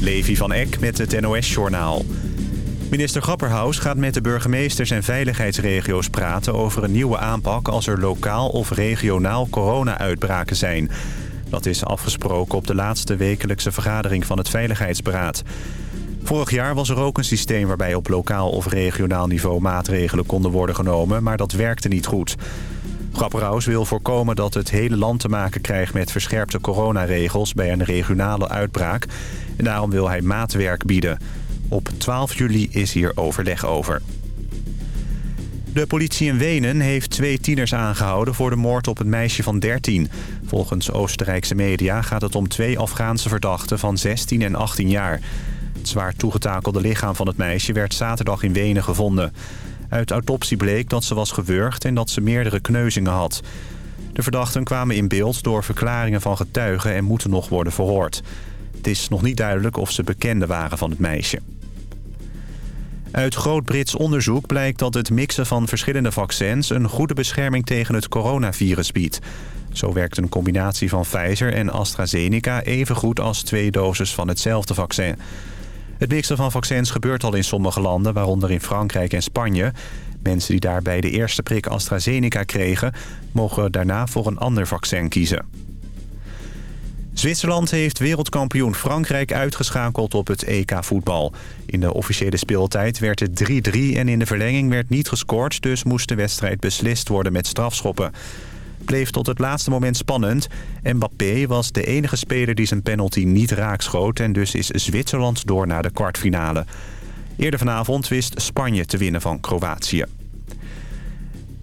Levi van Eck met het NOS-journaal. Minister Grapperhaus gaat met de burgemeesters en veiligheidsregio's praten... over een nieuwe aanpak als er lokaal of regionaal corona-uitbraken zijn. Dat is afgesproken op de laatste wekelijkse vergadering van het Veiligheidsberaad. Vorig jaar was er ook een systeem waarbij op lokaal of regionaal niveau maatregelen konden worden genomen... maar dat werkte niet goed. Grapperhaus wil voorkomen dat het hele land te maken krijgt met verscherpte coronaregels bij een regionale uitbraak. En daarom wil hij maatwerk bieden. Op 12 juli is hier overleg over. De politie in Wenen heeft twee tieners aangehouden voor de moord op een meisje van 13. Volgens Oostenrijkse media gaat het om twee Afghaanse verdachten van 16 en 18 jaar. Het zwaar toegetakelde lichaam van het meisje werd zaterdag in Wenen gevonden. Uit autopsie bleek dat ze was gewurgd en dat ze meerdere kneuzingen had. De verdachten kwamen in beeld door verklaringen van getuigen en moeten nog worden verhoord. Het is nog niet duidelijk of ze bekenden waren van het meisje. Uit Groot-Brits onderzoek blijkt dat het mixen van verschillende vaccins... een goede bescherming tegen het coronavirus biedt. Zo werkt een combinatie van Pfizer en AstraZeneca even goed als twee doses van hetzelfde vaccin. Het mixen van vaccins gebeurt al in sommige landen, waaronder in Frankrijk en Spanje. Mensen die daar bij de eerste prik AstraZeneca kregen... mogen daarna voor een ander vaccin kiezen. Zwitserland heeft wereldkampioen Frankrijk uitgeschakeld op het EK-voetbal. In de officiële speeltijd werd het 3-3 en in de verlenging werd niet gescoord... dus moest de wedstrijd beslist worden met strafschoppen bleef tot het laatste moment spannend. Mbappé was de enige speler die zijn penalty niet raakschoot... en dus is Zwitserland door naar de kwartfinale. Eerder vanavond wist Spanje te winnen van Kroatië.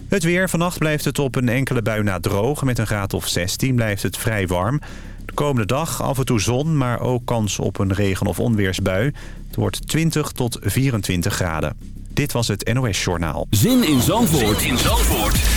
Het weer. Vannacht blijft het op een enkele bui na droog. Met een graad of 16 blijft het vrij warm. De komende dag af en toe zon, maar ook kans op een regen- of onweersbui. Het wordt 20 tot 24 graden. Dit was het NOS Journaal. Zin in Zandvoort, zin in Zandvoort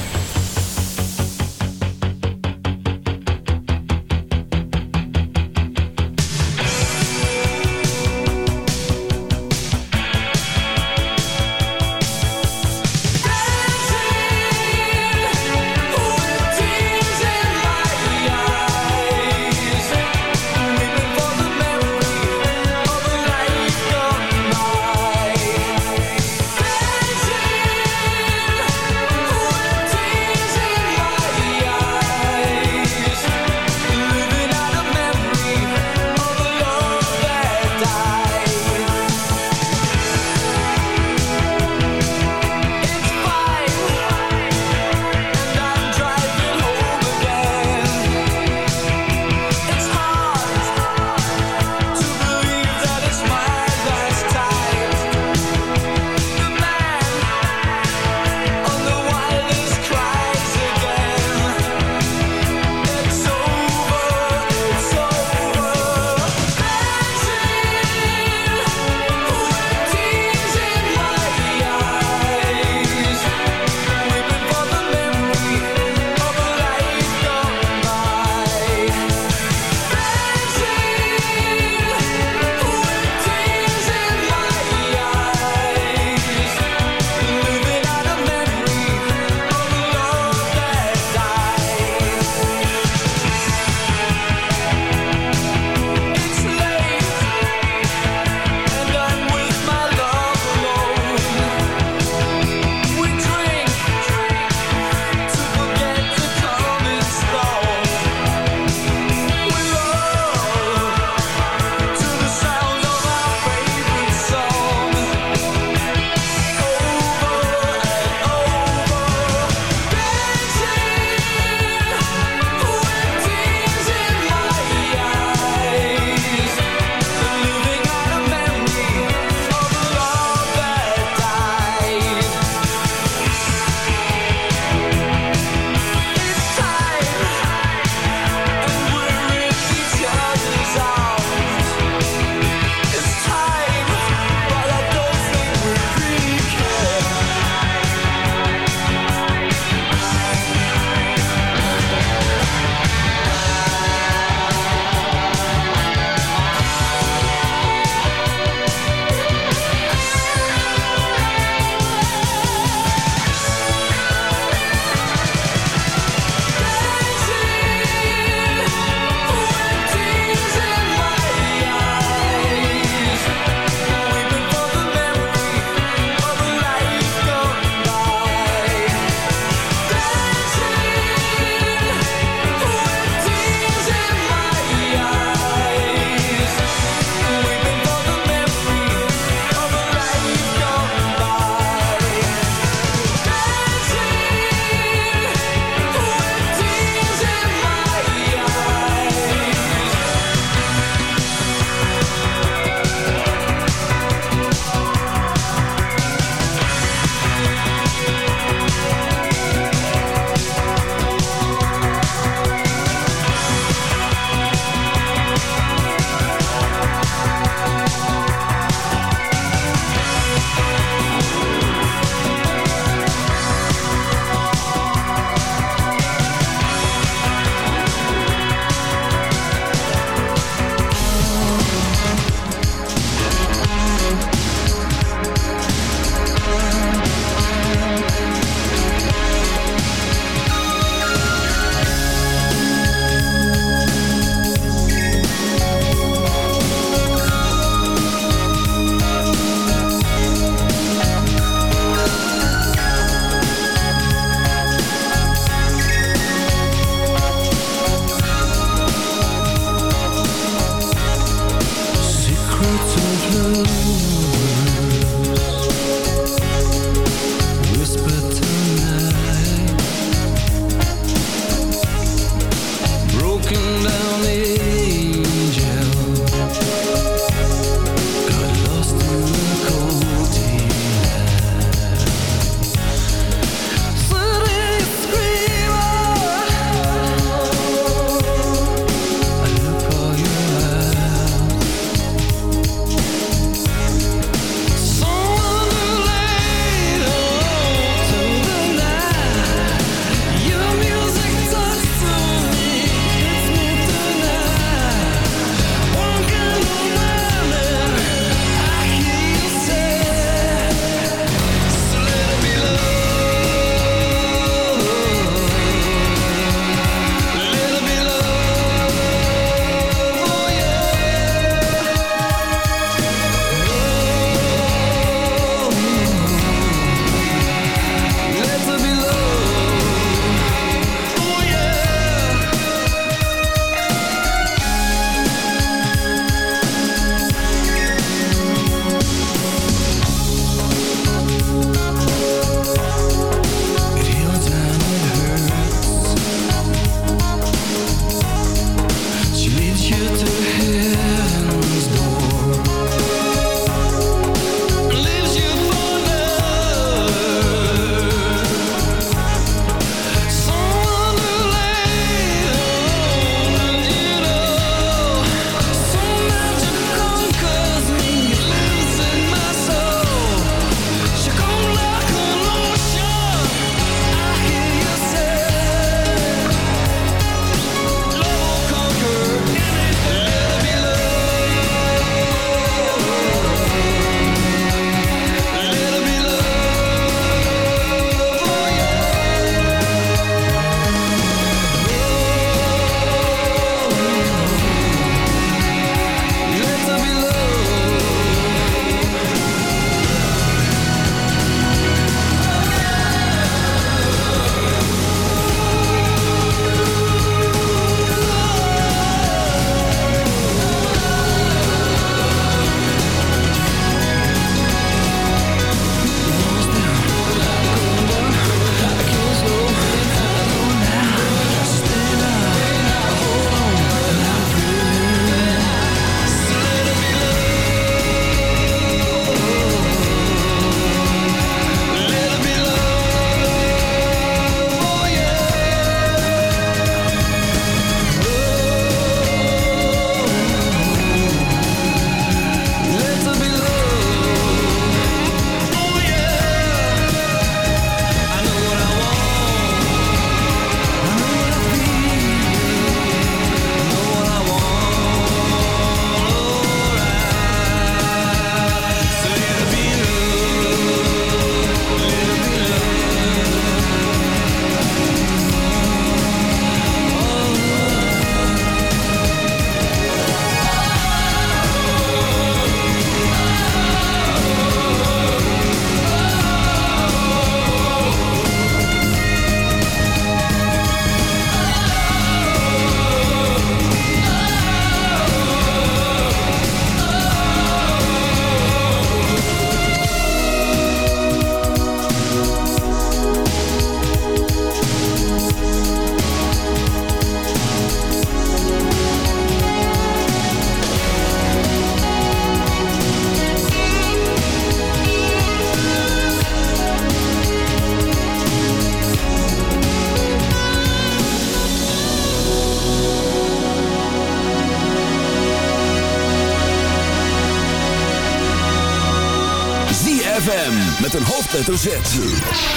hoofdletter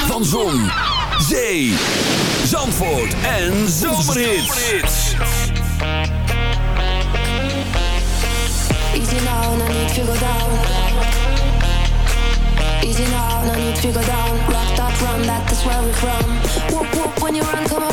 Van Zon, Zee, Zandvoort en Zomerhit. Easy now, no need to go down. Easy now, no need to go down. Rock that, run that, is where we're from. Whoop, whoop, when you run, come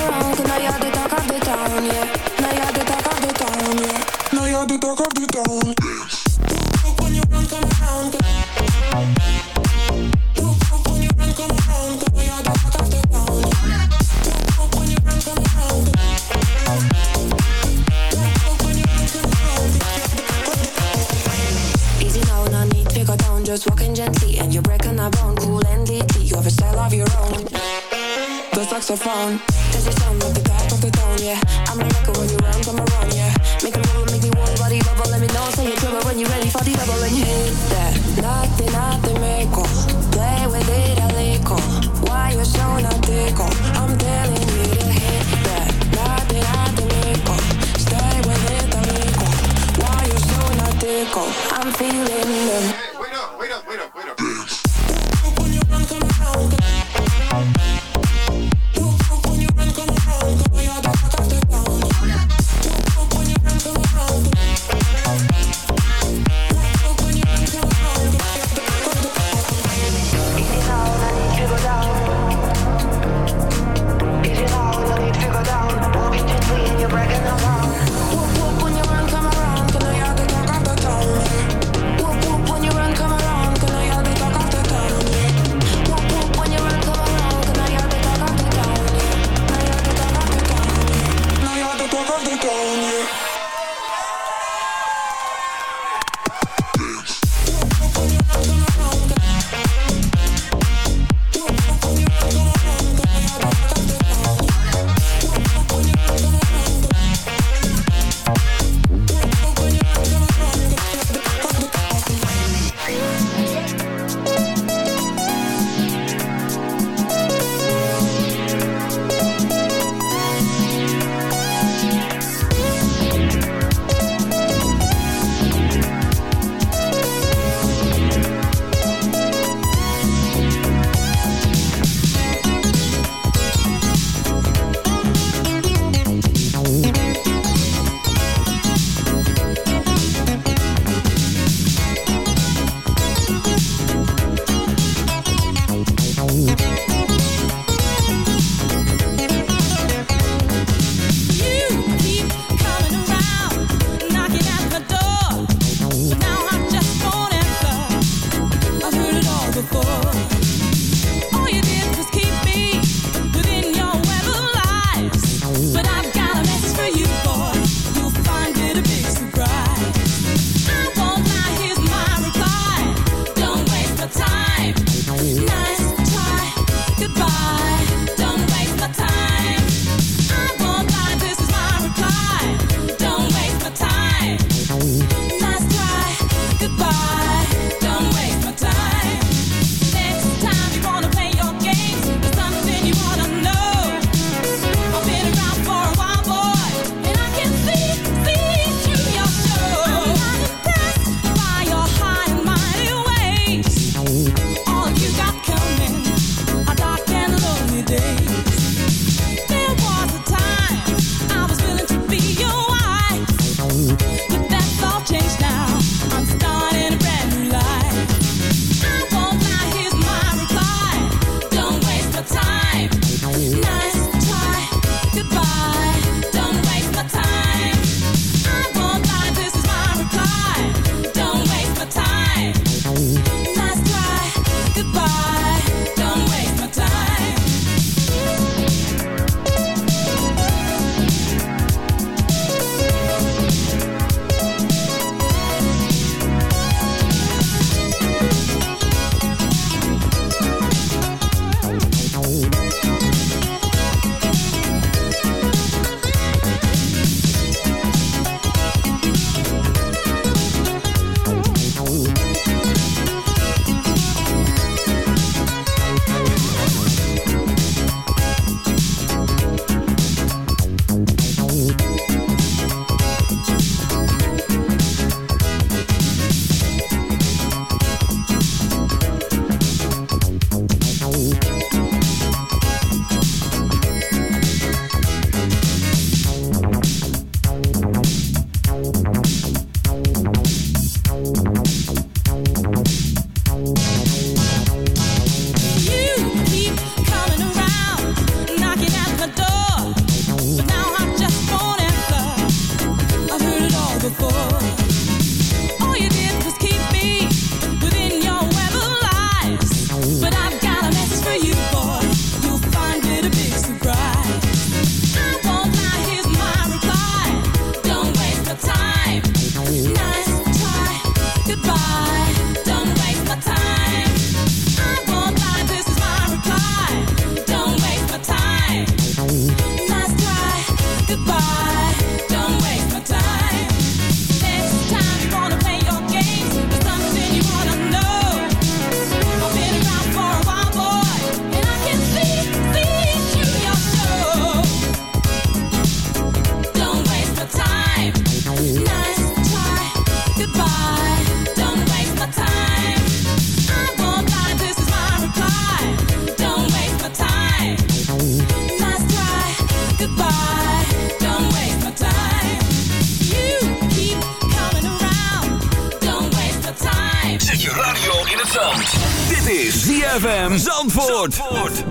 Zandvoort.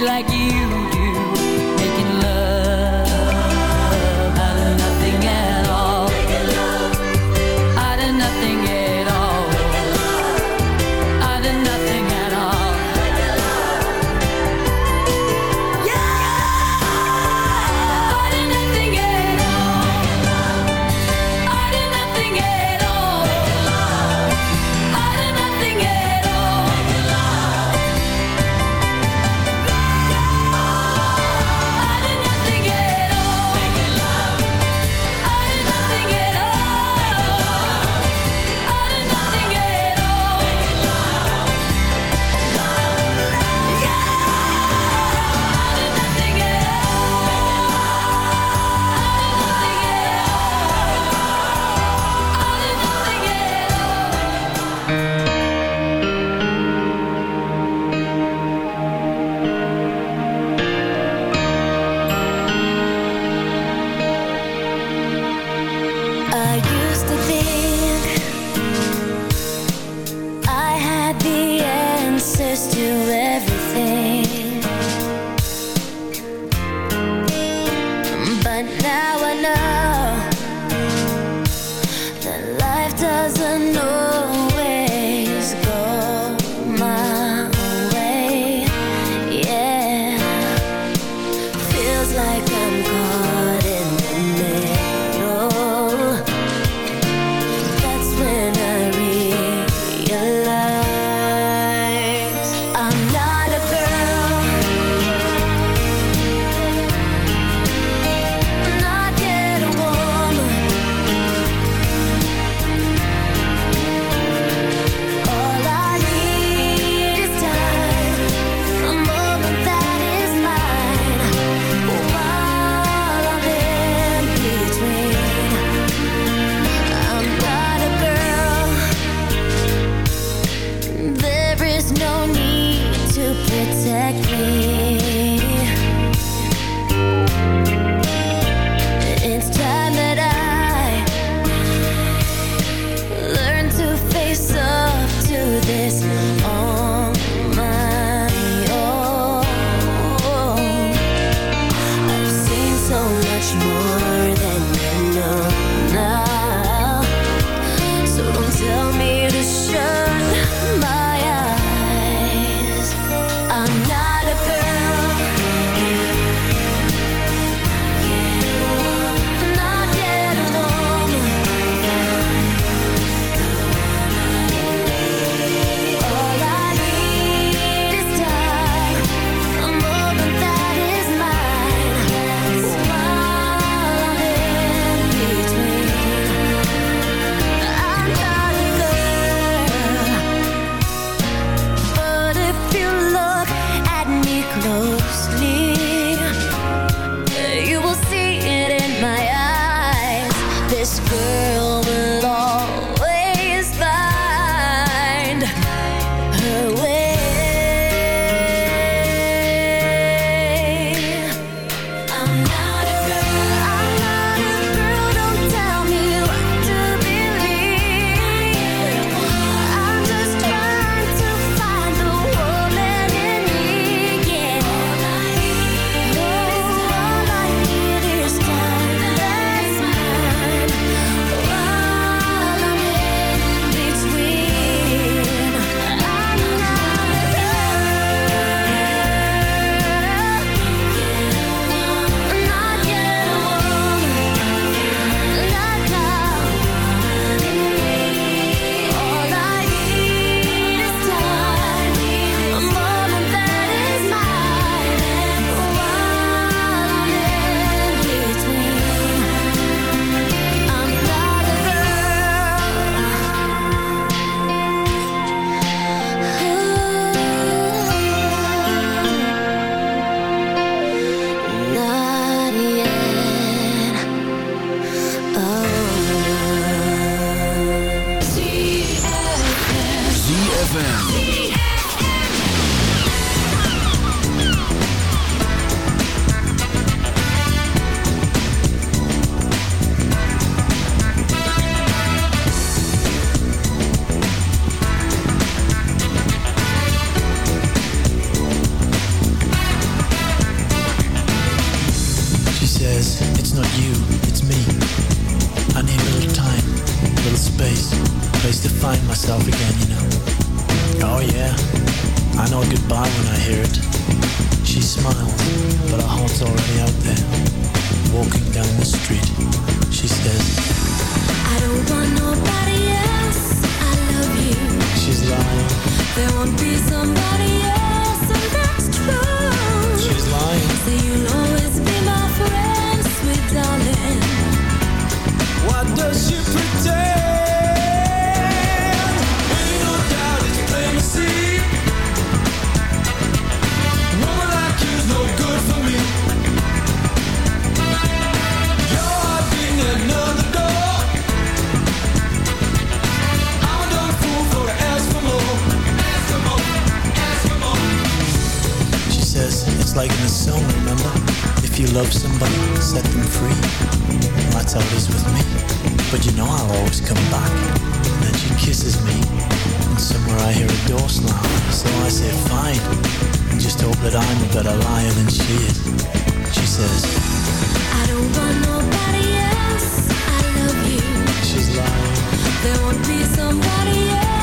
like you. But I'm a better liar than she is She says. I don't want nobody else. I love you. She's lying. There won't be somebody else.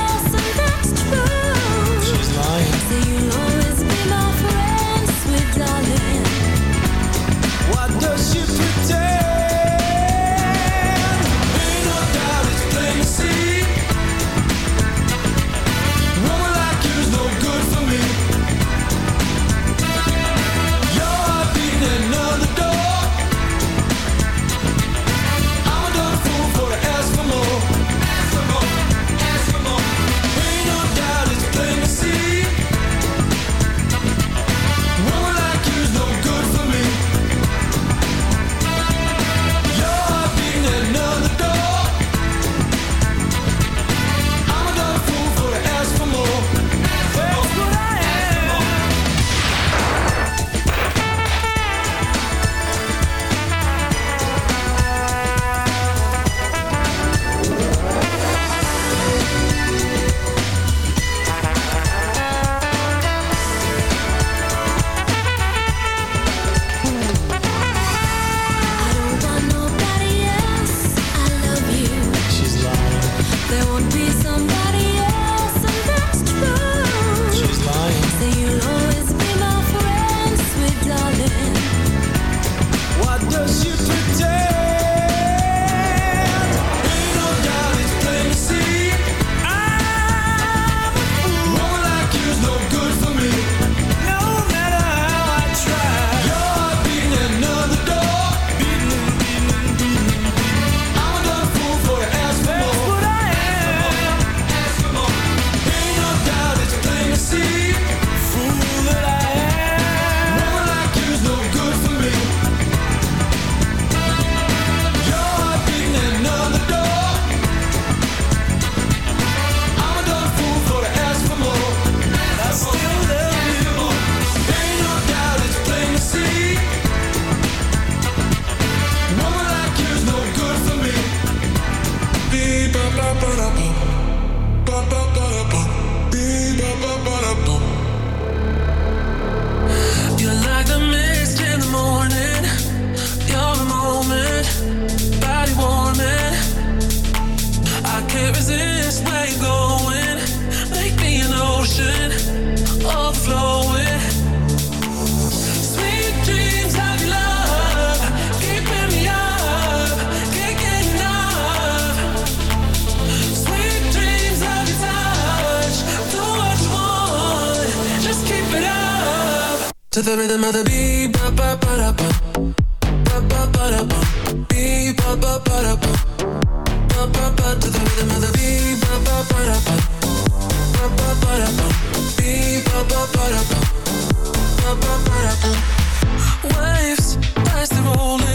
Waves, dice the rolling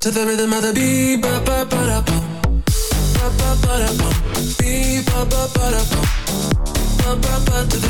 To the rhythm of the beat, ba ba ba da bum. Ba ba ba da bum. Beat, ba ba ba. Ba ba ba to the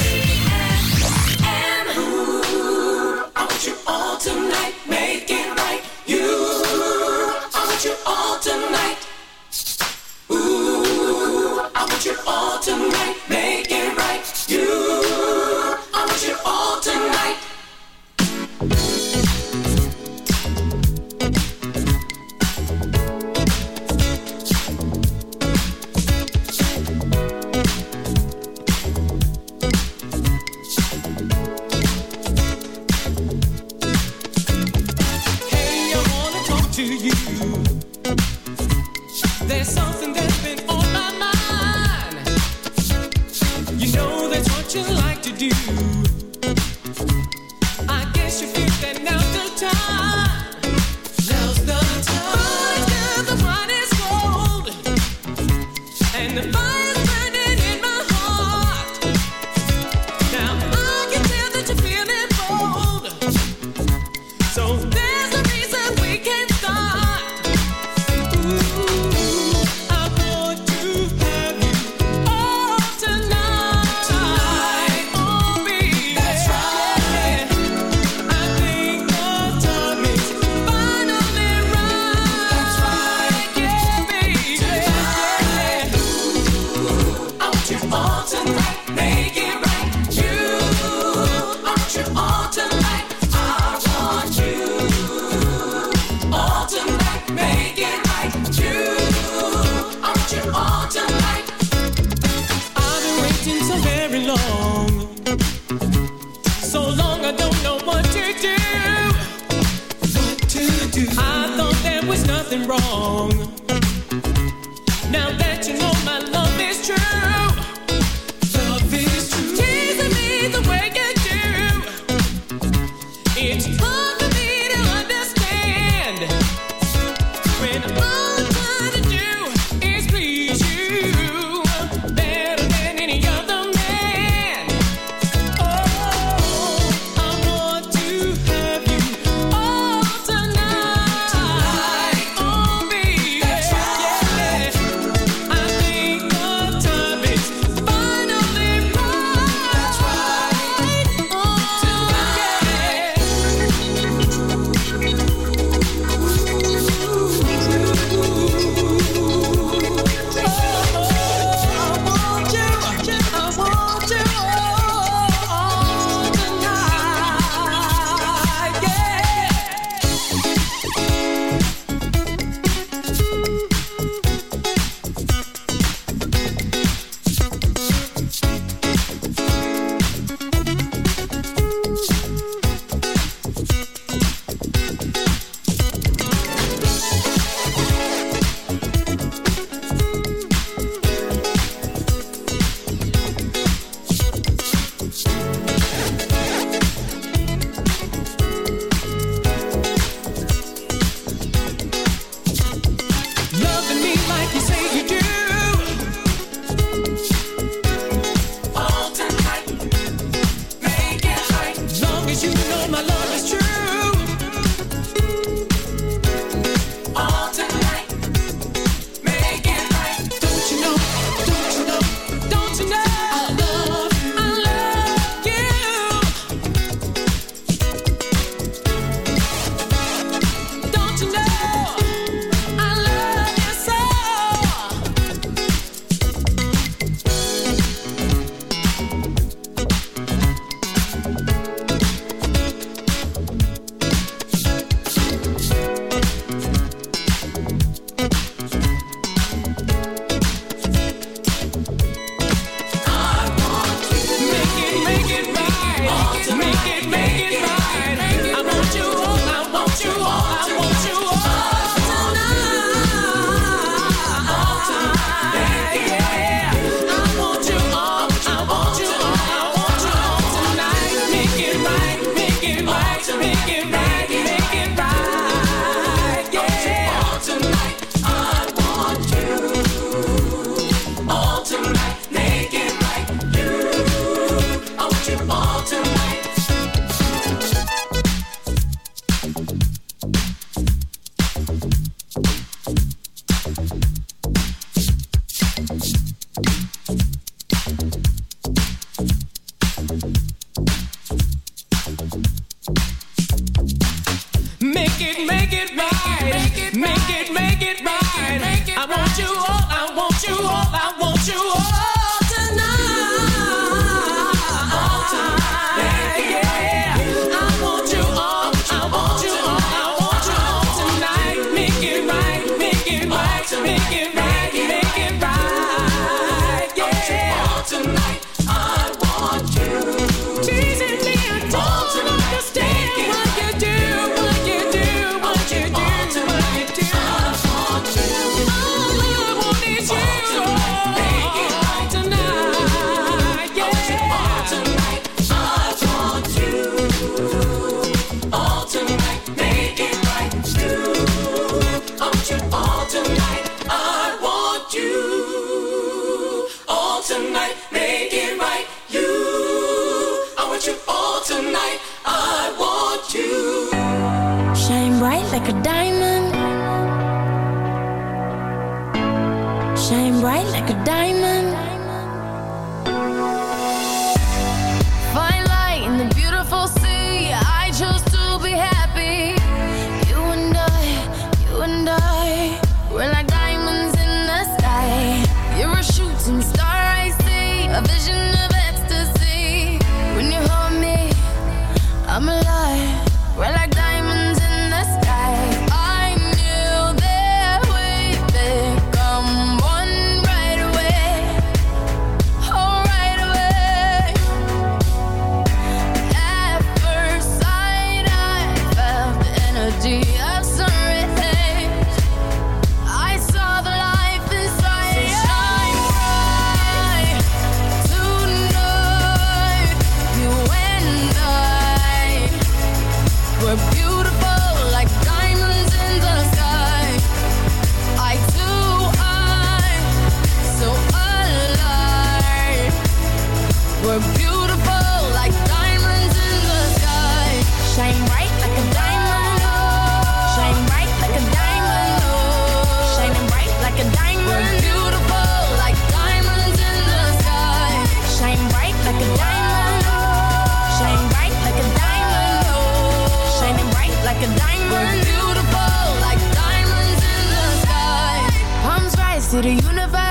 to the universe.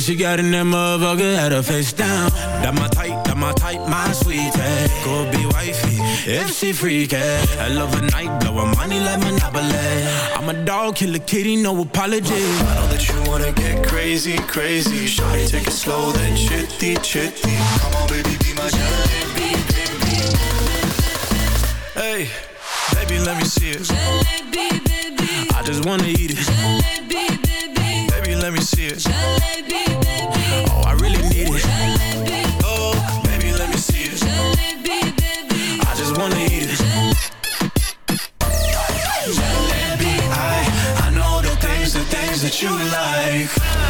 So she got in that motherfucker, had her face down. That my type, that my type, my sweetie. Go be wifey, if she freaky. I love a night, blowin' money like Monopoly. I'm a dog, kill a kitty, no apology. I know that you wanna get crazy, crazy. Shawty, take it slow, then chitty, chitty. Come on, baby, be my jalebi, baby. Hey, baby, let me see it. I just wanna eat it. Let me see it. Oh, I really need it. Oh, baby, let me see it. I just wanna eat it. Jalebi, I, I know the things, the things that you like.